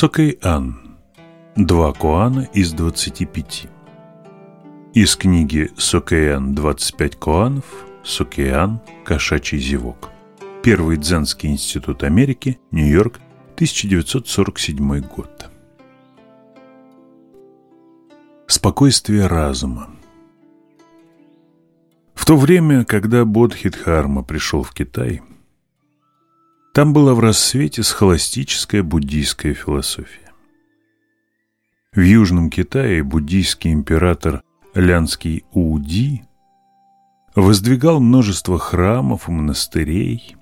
Сокэй-Ан. Два коана из 25. Из книги Сокэян 25 коанов, Сокэян Кошачий зевок. Первый Дзенский институт Америки, Нью-Йорк, 1947 год. Спокойствие разума. В то время, когда Бодхидхарма пришел в Китай, там была в рассвете схоластическая буддийская философия. В Южном Китае буддийский император Лянский Уди воздвигал множество храмов и монастырей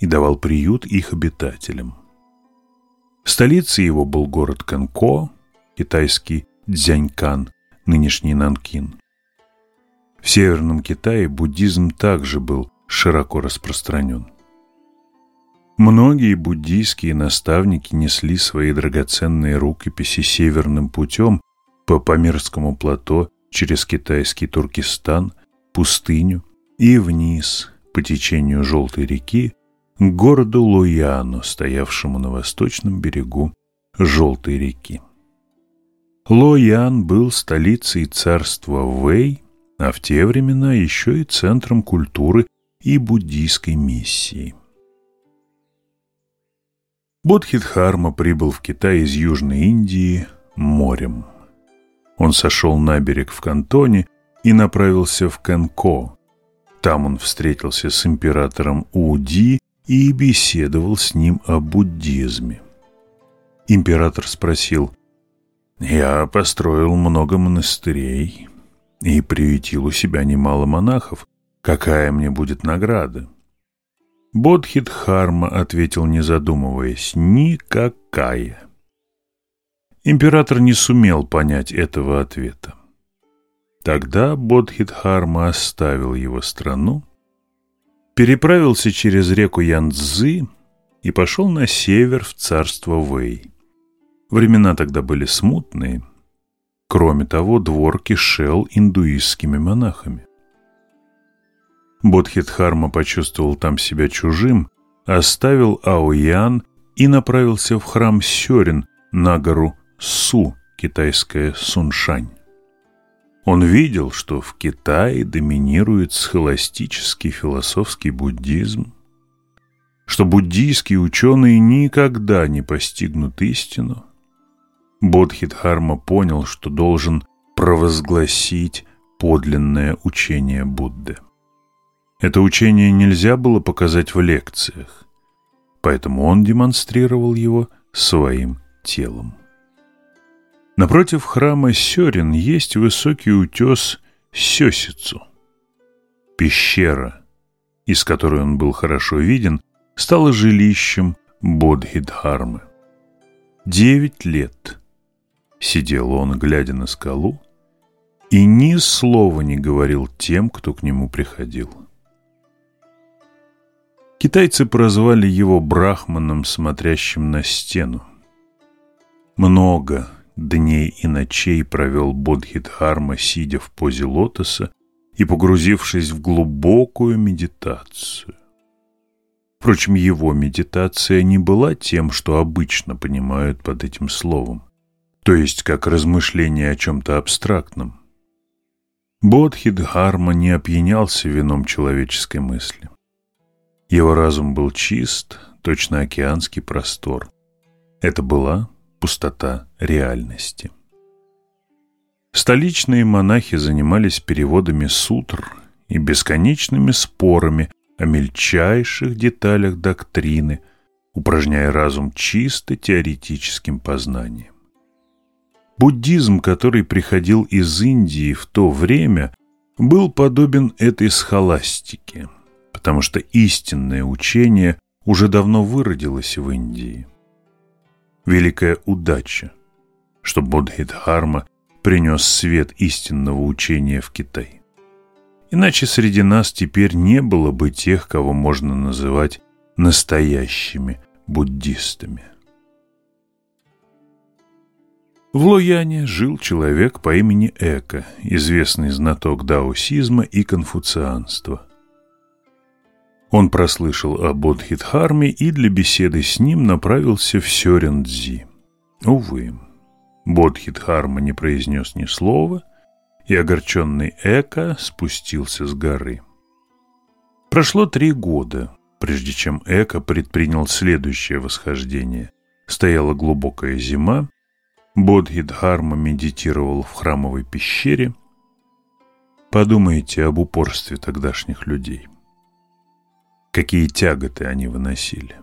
и давал приют их обитателям. Столицей его был город Канко, китайский Дзянькан, нынешний Нанкин. В Северном Китае буддизм также был широко распространен. Многие буддийские наставники несли свои драгоценные рукописи северным путем по Памирскому плато через китайский Туркестан, пустыню и вниз по течению Желтой реки к городу Луяну, стоявшему на восточном берегу Желтой реки. Лоян был столицей царства Вэй, а в те времена еще и центром культуры и буддийской миссии. Бодхидхарма прибыл в Китай из Южной Индии морем. Он сошел на берег в Кантоне и направился в Канко. Там он встретился с императором Уди и беседовал с ним о буддизме. Император спросил, «Я построил много монастырей и приютил у себя немало монахов. Какая мне будет награда?» Бодхидхарма ответил, не задумываясь, «Никакая». Император не сумел понять этого ответа. Тогда Бодхидхарма оставил его страну, переправился через реку Янцзы и пошел на север в царство Вэй. Времена тогда были смутные. Кроме того, двор кишел индуистскими монахами. Бодхидхарма почувствовал там себя чужим, оставил Аоян и направился в храм Сёрин на гору Су, китайская Суншань. Он видел, что в Китае доминирует схоластический философский буддизм, что буддийские ученые никогда не постигнут истину. Бодхидхарма понял, что должен провозгласить подлинное учение Будды. Это учение нельзя было показать в лекциях, поэтому он демонстрировал его своим телом. Напротив храма Сёрин есть высокий утес Сёсицу. Пещера, из которой он был хорошо виден, стала жилищем Бодхидхармы. Девять лет сидел он, глядя на скалу, и ни слова не говорил тем, кто к нему приходил. Китайцы прозвали его брахманом, смотрящим на стену. Много дней и ночей провел Бодхидхарма, сидя в позе лотоса и погрузившись в глубокую медитацию. Впрочем, его медитация не была тем, что обычно понимают под этим словом, то есть как размышление о чем-то абстрактном. Бодхидхарма не опьянялся вином человеческой мысли. Его разум был чист, точно океанский простор. Это была пустота реальности. Столичные монахи занимались переводами сутр и бесконечными спорами о мельчайших деталях доктрины, упражняя разум чисто теоретическим познанием. Буддизм, который приходил из Индии в то время, был подобен этой схоластике – потому что истинное учение уже давно выродилось в Индии. Великая удача, что Бодхидхарма принес свет истинного учения в Китай. Иначе среди нас теперь не было бы тех, кого можно называть настоящими буддистами. В Лояне жил человек по имени Эка, известный знаток даосизма и конфуцианства. Он прослышал о Бодхидхарме и для беседы с ним направился в Сёрендзи. Увы, Бодхидхарма не произнес ни слова, и огорченный Эка спустился с горы. Прошло три года, прежде чем Эка предпринял следующее восхождение. Стояла глубокая зима, Бодхидхарма медитировал в храмовой пещере. Подумайте об упорстве тогдашних людей. Какие тяготы они выносили.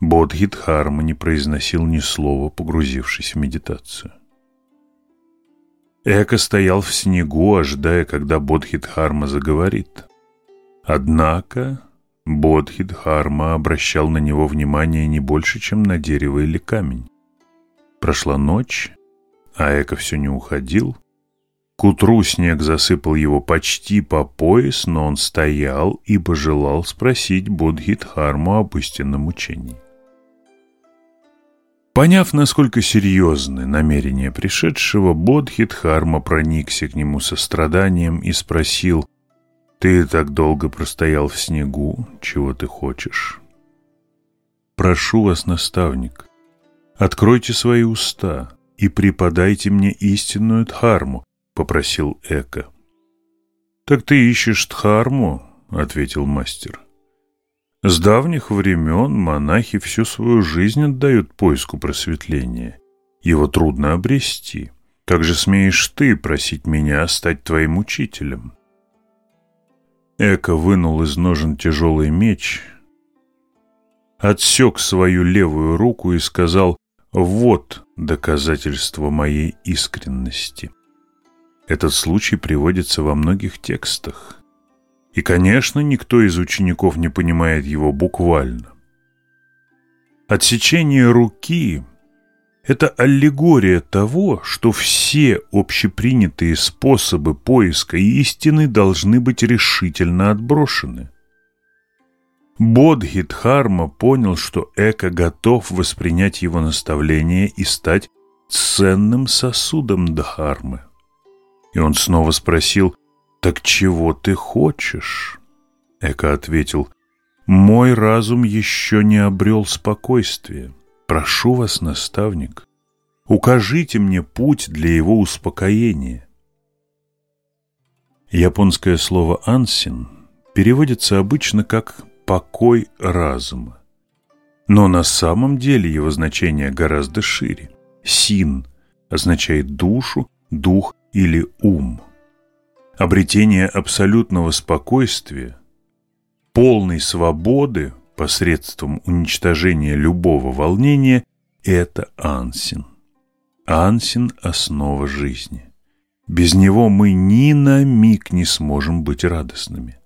Бодхидхарма не произносил ни слова, погрузившись в медитацию. Эко стоял в снегу, ожидая, когда Бодхидхарма заговорит. Однако Бодхидхарма обращал на него внимание не больше, чем на дерево или камень. Прошла ночь, а Эко все не уходил. К утру снег засыпал его почти по пояс, но он стоял, ибо желал спросить Бодхидхарму об истинном учении. Поняв, насколько серьезны намерения пришедшего, Бодхидхарма проникся к нему состраданием и спросил, «Ты так долго простоял в снегу, чего ты хочешь?» «Прошу вас, наставник, откройте свои уста и преподайте мне истинную дхарму», — попросил Эка. «Так ты ищешь дхарму?» — ответил мастер. С давних времен монахи всю свою жизнь отдают поиску просветления. Его трудно обрести. Как же смеешь ты просить меня стать твоим учителем? Эко вынул из ножен тяжелый меч, отсек свою левую руку и сказал «Вот доказательство моей искренности». Этот случай приводится во многих текстах. И, конечно, никто из учеников не понимает его буквально. Отсечение руки – это аллегория того, что все общепринятые способы поиска истины должны быть решительно отброшены. Бодхидхарма понял, что Эко готов воспринять его наставление и стать ценным сосудом Дхармы. И он снова спросил – «Так чего ты хочешь?» Эка ответил, «Мой разум еще не обрел спокойствия. Прошу вас, наставник, укажите мне путь для его успокоения». Японское слово «ансин» переводится обычно как «покой разума». Но на самом деле его значение гораздо шире. «Син» означает душу, дух или ум – обретение абсолютного спокойствия, полной свободы посредством уничтожения любого волнения – это ансин. Ансин – основа жизни. Без него мы ни на миг не сможем быть радостными.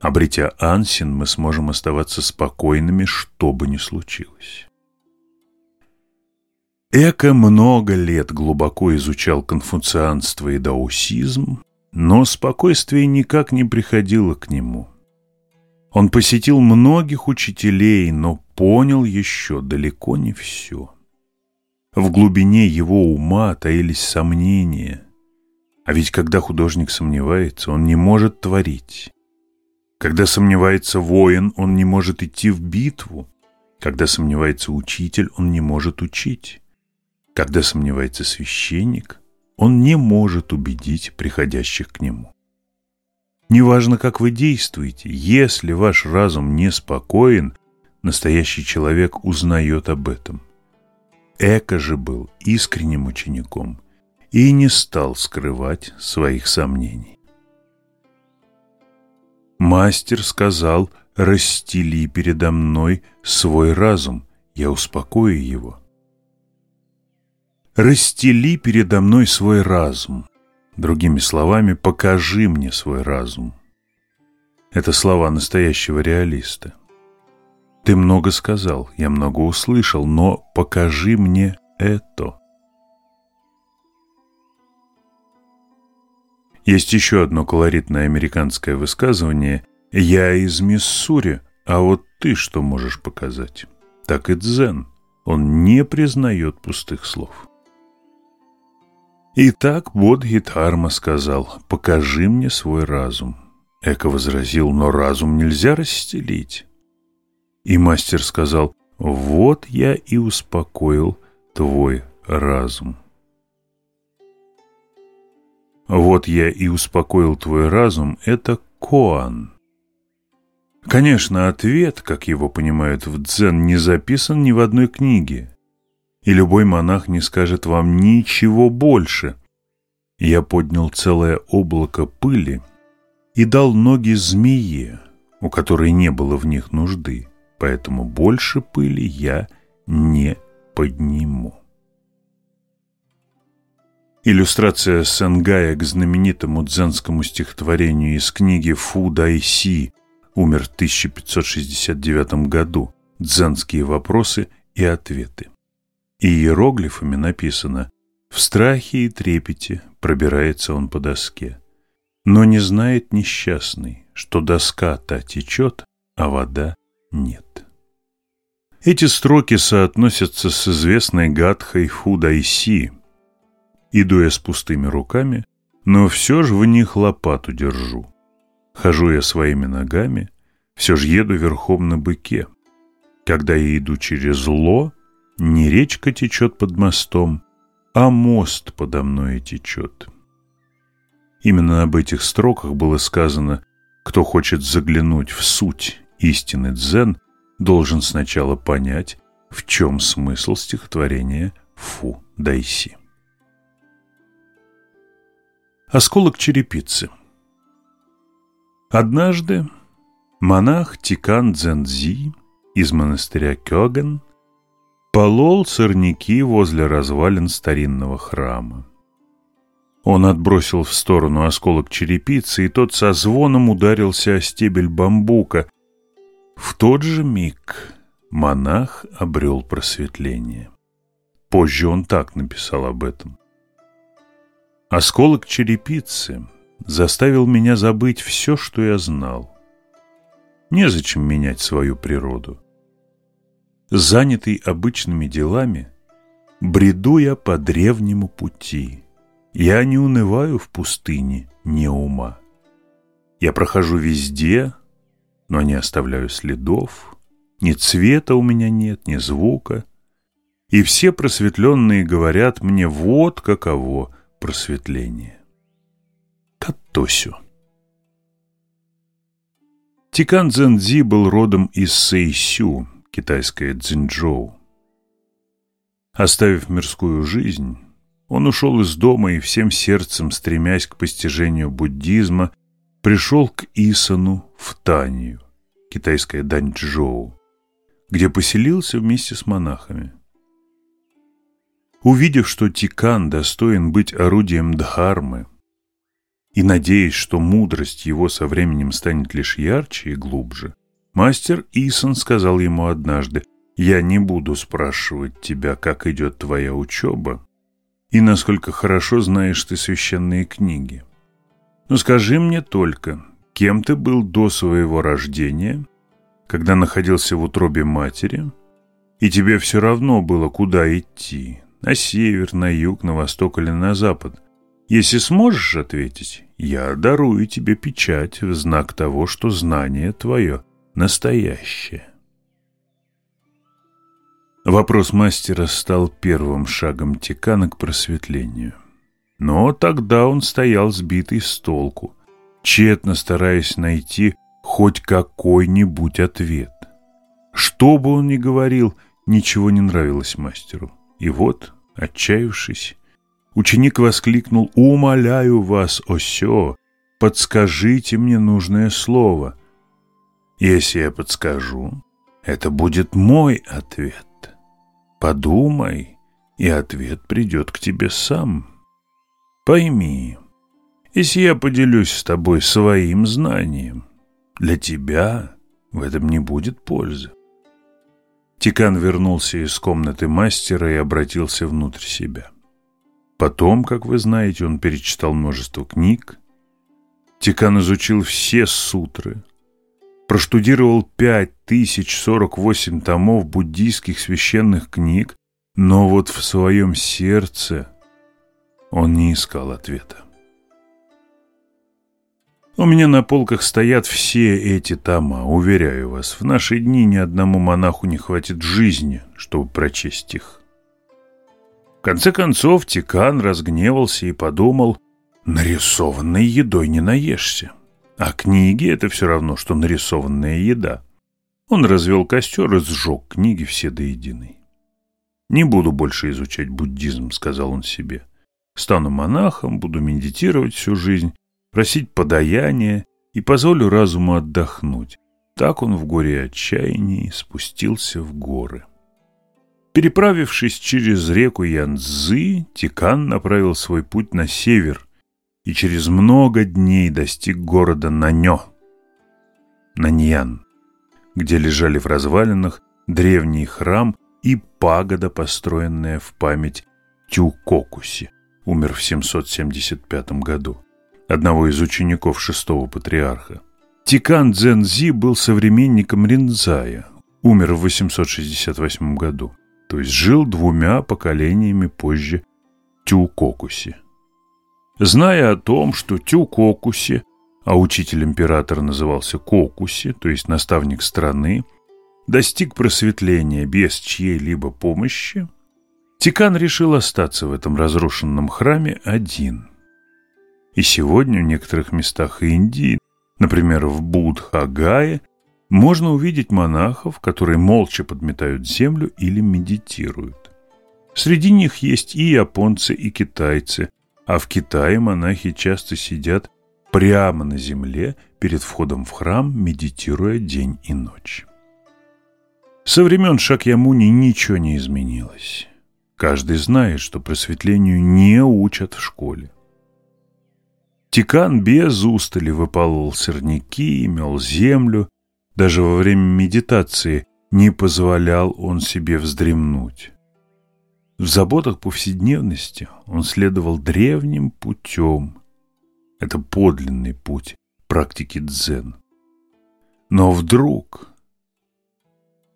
Обретя ансин, мы сможем оставаться спокойными, что бы ни случилось. Эко много лет глубоко изучал конфуцианство и даосизм, но спокойствие никак не приходило к нему. Он посетил многих учителей, но понял еще далеко не все. В глубине его ума таились сомнения. А ведь когда художник сомневается, он не может творить. Когда сомневается воин, он не может идти в битву. Когда сомневается учитель, он не может учить. Когда сомневается священник, он не может убедить приходящих к нему. Неважно, как вы действуете, если ваш разум неспокоен, настоящий человек узнает об этом. Эко же был искренним учеником и не стал скрывать своих сомнений. Мастер сказал, расстели передо мной свой разум, я успокою его расстели передо мной свой разум. Другими словами, покажи мне свой разум. Это слова настоящего реалиста. Ты много сказал, я много услышал, но покажи мне это. Есть еще одно колоритное американское высказывание «Я из Миссури, а вот ты что можешь показать?» Так и дзен. Он не признает пустых слов. И так Бодхидхарма сказал, покажи мне свой разум. Эко возразил, но разум нельзя расстелить. И мастер сказал, вот я и успокоил твой разум. Вот я и успокоил твой разум, это Коан. Конечно, ответ, как его понимают в дзен, не записан ни в одной книге, и любой монах не скажет вам ничего больше. Я поднял целое облако пыли и дал ноги змее, у которой не было в них нужды, поэтому больше пыли я не подниму. Иллюстрация Сенгая к знаменитому дзенскому стихотворению из книги Фу Дайси, умер в 1569 году, «Дзенские вопросы и ответы». И иероглифами написано «В страхе и трепете пробирается он по доске, но не знает несчастный, что доска-то течет, а вода нет». Эти строки соотносятся с известной гадхой Фудайси, Иду я с пустыми руками, но все же в них лопату держу. Хожу я своими ногами, все же еду верхом на быке. Когда я иду через ло, не речка течет под мостом, а мост подо мной течет. Именно об этих строках было сказано, кто хочет заглянуть в суть истины дзен, должен сначала понять, в чем смысл стихотворения Фу Дайси. Осколок черепицы Однажды монах Тикан Дзензи из монастыря Кёген полол сорняки возле развалин старинного храма. Он отбросил в сторону осколок черепицы, и тот со звоном ударился о стебель бамбука. В тот же миг монах обрел просветление. Позже он так написал об этом. Осколок черепицы заставил меня забыть все, что я знал. Незачем менять свою природу. Занятый обычными делами, бреду я по древнему пути. Я не унываю в пустыне не ума. Я прохожу везде, но не оставляю следов. Ни цвета у меня нет, ни звука. И все просветленные говорят мне вот каково просветление. Каттосю Тикан Цзэнзи был родом из Сэйсю, китайская Цзиньчжоу. Оставив мирскую жизнь, он ушел из дома и всем сердцем, стремясь к постижению буддизма, пришел к Исану в Танию, китайская Даньчжоу, где поселился вместе с монахами. Увидев, что Тикан достоин быть орудием Дхармы, и надеясь, что мудрость его со временем станет лишь ярче и глубже, мастер Исон сказал ему однажды, «Я не буду спрашивать тебя, как идет твоя учеба, и насколько хорошо знаешь ты священные книги. Но скажи мне только, кем ты был до своего рождения, когда находился в утробе матери, и тебе все равно было, куда идти, на север, на юг, на восток или на запад. Если сможешь ответить, я дарую тебе печать в знак того, что знание твое настоящее. Вопрос мастера стал первым шагом Тикана к просветлению. Но тогда он стоял сбитый с толку, тщетно стараясь найти хоть какой-нибудь ответ. Что бы он ни говорил, ничего не нравилось мастеру. И вот, отчаявшись, ученик воскликнул «Умоляю вас, Осё, подскажите мне нужное слово». Если я подскажу, это будет мой ответ. Подумай, и ответ придет к тебе сам. Пойми, если я поделюсь с тобой своим знанием, для тебя в этом не будет пользы. Тикан вернулся из комнаты мастера и обратился внутрь себя. Потом, как вы знаете, он перечитал множество книг. Тикан изучил все сутры, проштудировал 5048 томов буддийских священных книг, но вот в своем сердце он не искал ответа. У меня на полках стоят все эти тома, уверяю вас. В наши дни ни одному монаху не хватит жизни, чтобы прочесть их. В конце концов Тикан разгневался и подумал, нарисованной едой не наешься. А книги — это все равно, что нарисованная еда. Он развел костер и сжег книги все до единой. «Не буду больше изучать буддизм», — сказал он себе. «Стану монахом, буду медитировать всю жизнь, просить подаяния и позволю разуму отдохнуть». Так он в горе отчаянии спустился в горы. Переправившись через реку Янцзы, Тикан направил свой путь на север и через много дней достиг города Наньо, Наньян, где лежали в развалинах древний храм и пагода, построенная в память Тюкокуси, умер в 775 году, одного из учеников шестого патриарха. Тикан Цзэнзи был современником Ринзая, умер в 868 году то есть жил двумя поколениями позже Тюкокуси. Зная о том, что Тюкокуси, а учитель императора назывался Кокуси, то есть наставник страны, достиг просветления без чьей-либо помощи, Тикан решил остаться в этом разрушенном храме один. И сегодня в некоторых местах Индии, например, в Будхагае, можно увидеть монахов, которые молча подметают землю или медитируют. Среди них есть и японцы, и китайцы, а в Китае монахи часто сидят прямо на земле перед входом в храм, медитируя день и ночь. Со времен Шакьямуни ничего не изменилось. Каждый знает, что просветлению не учат в школе. Тикан без устали выпалывал сорняки, мел землю, даже во время медитации не позволял он себе вздремнуть. В заботах повседневности он следовал древним путем. Это подлинный путь практики дзен. Но вдруг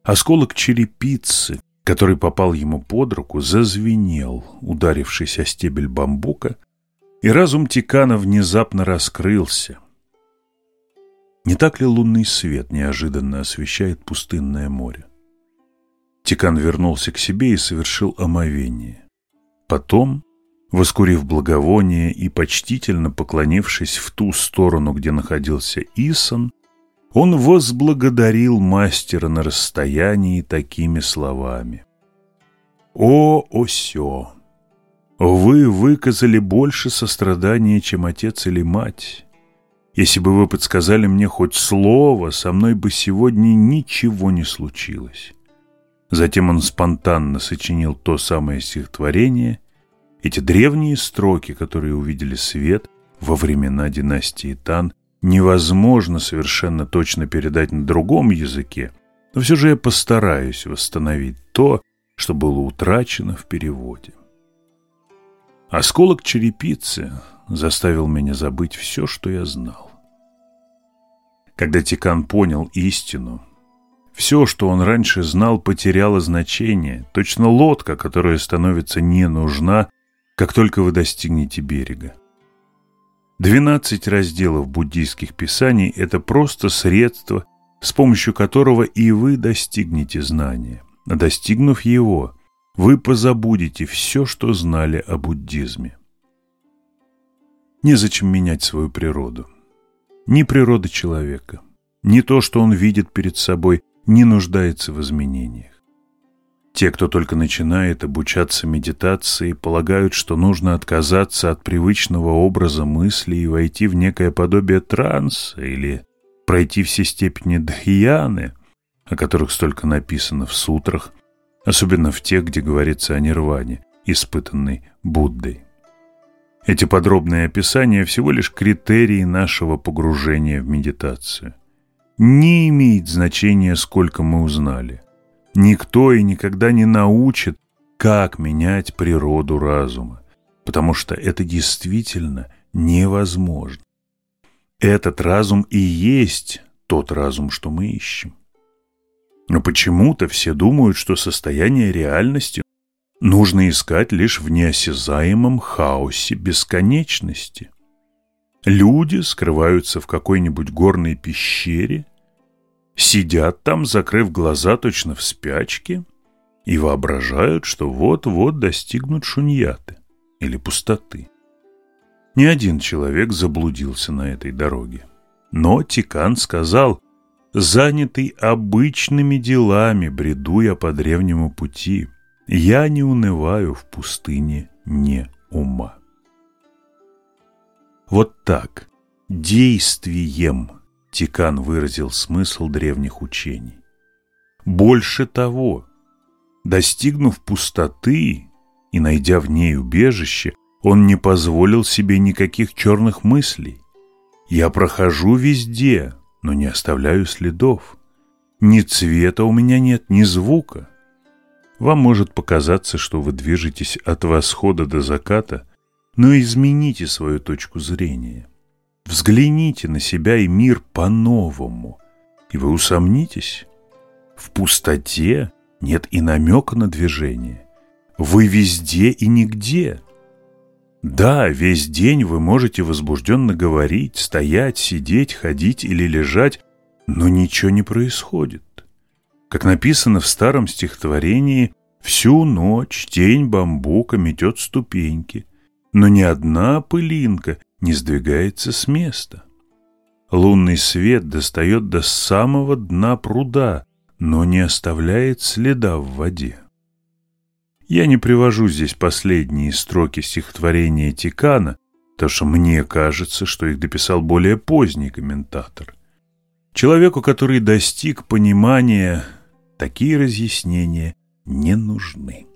осколок черепицы, который попал ему под руку, зазвенел, ударившись о стебель бамбука, и разум Тикана внезапно раскрылся. Не так ли лунный свет неожиданно освещает пустынное море? Тикан вернулся к себе и совершил омовение. Потом, воскурив благовоние и почтительно поклонившись в ту сторону, где находился Исон, он возблагодарил мастера на расстоянии такими словами. «О, Осё! Вы выказали больше сострадания, чем отец или мать». Если бы вы подсказали мне хоть слово, со мной бы сегодня ничего не случилось. Затем он спонтанно сочинил то самое стихотворение, эти древние строки, которые увидели свет во времена династии Тан, невозможно совершенно точно передать на другом языке, но все же я постараюсь восстановить то, что было утрачено в переводе. Осколок черепицы заставил меня забыть все, что я знал. Когда Тикан понял истину, все, что он раньше знал, потеряло значение, точно лодка, которая становится не нужна, как только вы достигнете берега. Двенадцать разделов буддийских писаний – это просто средство, с помощью которого и вы достигнете знания. Достигнув его, вы позабудете все, что знали о буддизме. Незачем менять свою природу. Ни природа человека, ни то, что он видит перед собой, не нуждается в изменениях. Те, кто только начинает обучаться медитации, полагают, что нужно отказаться от привычного образа мысли и войти в некое подобие транса или пройти все степени дхьяны, о которых столько написано в сутрах, особенно в тех, где говорится о нирване, испытанной Буддой. Эти подробные описания всего лишь критерии нашего погружения в медитацию. Не имеет значения, сколько мы узнали. Никто и никогда не научит, как менять природу разума, потому что это действительно невозможно. Этот разум и есть тот разум, что мы ищем. Но почему-то все думают, что состояние реальности нужно искать лишь в неосязаемом хаосе бесконечности. Люди скрываются в какой-нибудь горной пещере, сидят там, закрыв глаза точно в спячке, и воображают, что вот-вот достигнут шуньяты или пустоты. Ни один человек заблудился на этой дороге. Но Тикан сказал, занятый обычными делами, бреду я по древнему пути, я не унываю в пустыне не ума. Вот так, действием, Тикан выразил смысл древних учений. Больше того, достигнув пустоты и найдя в ней убежище, он не позволил себе никаких черных мыслей. Я прохожу везде, но не оставляю следов. Ни цвета у меня нет, ни звука. Вам может показаться, что вы движетесь от восхода до заката, но измените свою точку зрения. Взгляните на себя и мир по-новому, и вы усомнитесь. В пустоте нет и намека на движение. Вы везде и нигде. Да, весь день вы можете возбужденно говорить, стоять, сидеть, ходить или лежать, но ничего не происходит. Как написано в старом стихотворении, всю ночь тень бамбука метет ступеньки, но ни одна пылинка не сдвигается с места. Лунный свет достает до самого дна пруда, но не оставляет следа в воде. Я не привожу здесь последние строки стихотворения Тикана, потому что мне кажется, что их дописал более поздний комментатор. Человеку, который достиг понимания, такие разъяснения не нужны.